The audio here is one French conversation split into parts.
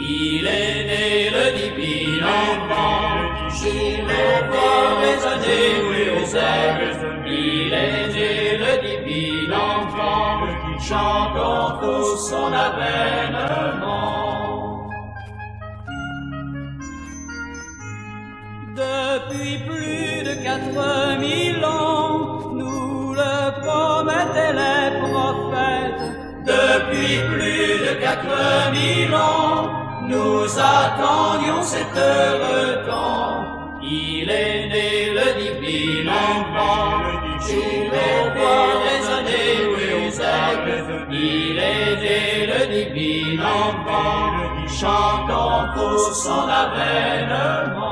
Il est né le 10 pile en jour le corps les années oui, au sel. Il est né le divin pile enfant, chante encore son avènement. Depuis plus de quatre mille quatre mille ans, nous attendions cet heureux temps. Il est né le divin enfant, il est roi résonné aux airs. Il est né le divin enfant, chantons pour son avènement.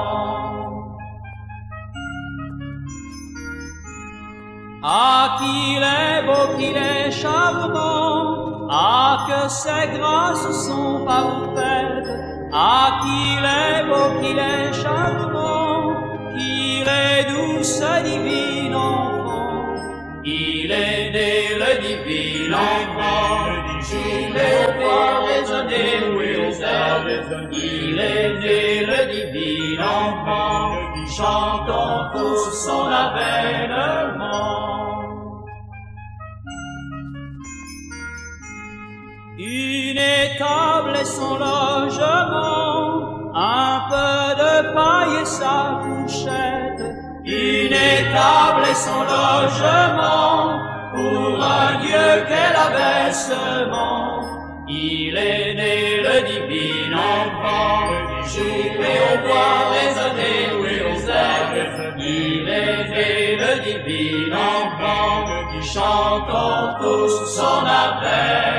Ah, qu'il est beau, qu'il charmant, ah, que ses grâces sont parfaites, ah, qu'il est beau, qu'il est charmant, qu'il est doux, ce divin enfant. Il est né le divin enfant, il est fort résonné aux airs. Il est né le divin enfant, chantons tous son Une étable et son logement, un peu de paille et sa couchette. Une étable et son logement, pour un Dieu qu'elle abaissement. Il est né le divin enfant, jupe au bois résonné aux airs. Il est né le divin enfant, chantons tous son avènement.